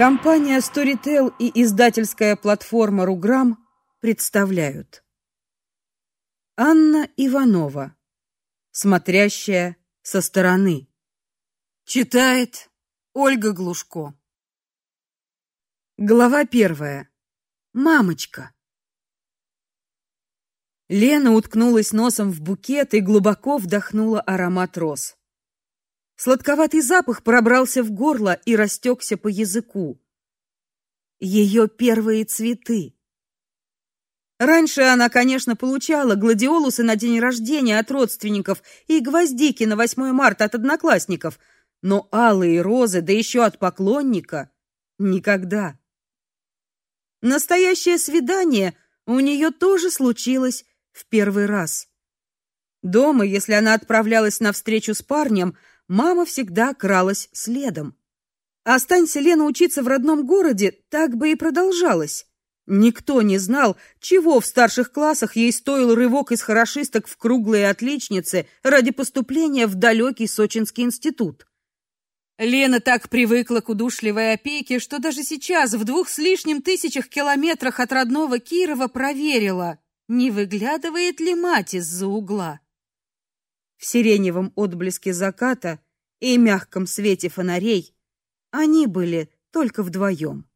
Компания Storytel и издательская платформа Руграм представляют. Анна Иванова. Смотрящая со стороны. Читает Ольга Глушко. Глава первая. Мамочка. Лена уткнулась носом в букет и глубоко вдохнула аромат роз. Сладковатый запах пробрался в горло и растекся по языку. Ее первые цветы. Раньше она, конечно, получала гладиолусы на день рождения от родственников и гвоздики на 8 марта от одноклассников, но алые розы, да еще от поклонника никогда. Настоящее свидание у нее тоже случилось в первый раз. Дома, если она отправлялась на встречу с парнем, мама всегда кралась следом. Останься Лена учиться в родном городе, так бы и продолжалось. Никто не знал, чего в старших классах ей стоил рывок из хорошисток в круглые отличницы ради поступления в далекий Сочинский институт. Лена так привыкла к удушливой опеке, что даже сейчас, в двух с лишним тысячах километрах от родного Кирова, проверила, не выглядывает ли мать из-за угла в сиреневом отблеске заката и мягком свете фонарей они были только вдвоем.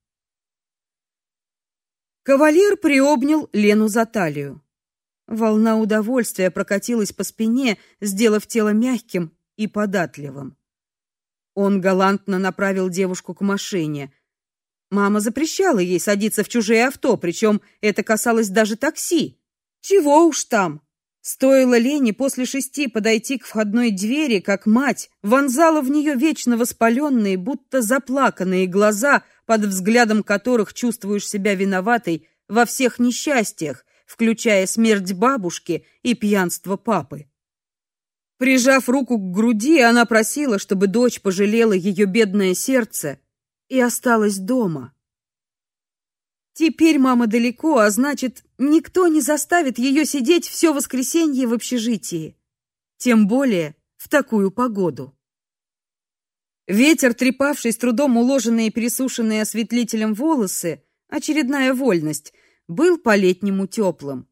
Кавалер приобнял Лену за талию. Волна удовольствия прокатилась по спине, сделав тело мягким и податливым. Он галантно направил девушку к машине. Мама запрещала ей садиться в чужие авто, причем это касалось даже такси. Чего уж там? Стоило Лене после шести подойти к входной двери, как мать вонзала в нее вечно воспаленные, будто заплаканные глаза, под взглядом которых чувствуешь себя виноватой во всех несчастьях, включая смерть бабушки и пьянство папы. Прижав руку к груди, она просила, чтобы дочь пожалела ее бедное сердце и осталась дома. Теперь мама далеко, а значит, никто не заставит ее сидеть все воскресенье в общежитии. Тем более в такую погоду. Ветер, трепавший с трудом уложенные и пересушенные осветлителем волосы, очередная вольность, был по-летнему теплым.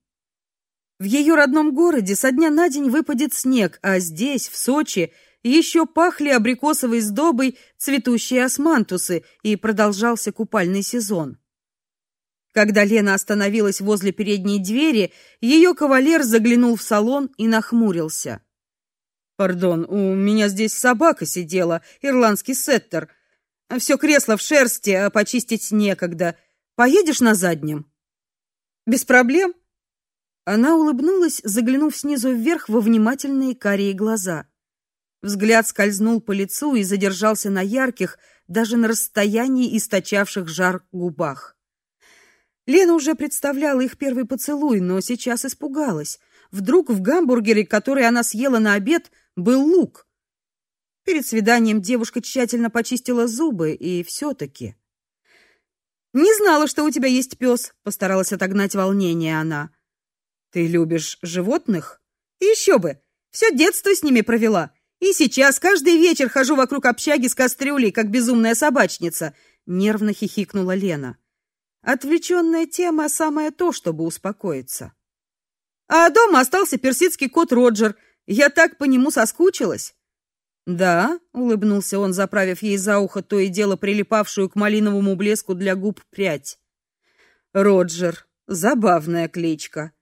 В ее родном городе со дня на день выпадет снег, а здесь, в Сочи, еще пахли абрикосовой сдобой цветущие османтусы, и продолжался купальный сезон. Когда Лена остановилась возле передней двери, ее кавалер заглянул в салон и нахмурился. Пардон, у меня здесь собака сидела, ирландский сеттер. Все кресло в шерсти, а почистить некогда. Поедешь на заднем? Без проблем. Она улыбнулась, заглянув снизу вверх во внимательные карие глаза. Взгляд скользнул по лицу и задержался на ярких, даже на расстоянии источавших жар губах. Лена уже представляла их первый поцелуй, но сейчас испугалась. Вдруг в гамбургере, который она съела на обед, был лук. Перед свиданием девушка тщательно почистила зубы, и все таки Не знала, что у тебя есть пес», — постаралась отогнать волнение она. Ты любишь животных? Еще бы. Все детство с ними провела. И сейчас каждый вечер хожу вокруг общаги с кастрюлей, как безумная собачница, нервно хихикнула Лена. Отвлеченная тема самое то, чтобы успокоиться. А дома остался персидский кот Роджер. Я так по нему соскучилась. Да, улыбнулся он, заправив ей за ухо то и дело прилипавшую к малиновому блеску для губ прядь. Роджер, забавная кличка.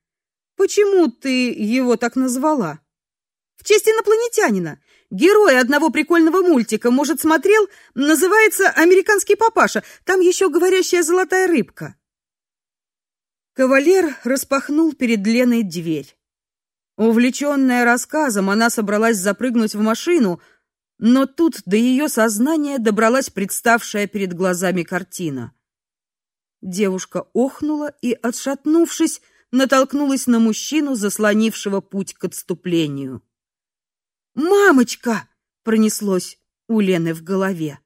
Почему ты его так назвала? В честь инопланетянина. Герой одного прикольного мультика, может, смотрел? Называется «Американский папаша». Там еще говорящая золотая рыбка. Кавалер распахнул перед Леной дверь. Увлеченная рассказом, она собралась запрыгнуть в машину, но тут до ее сознания добралась представшая перед глазами картина. Девушка охнула и, отшатнувшись, натолкнулась на мужчину, заслонившего путь к отступлению. Мамочка, пронеслось у Лены в голове.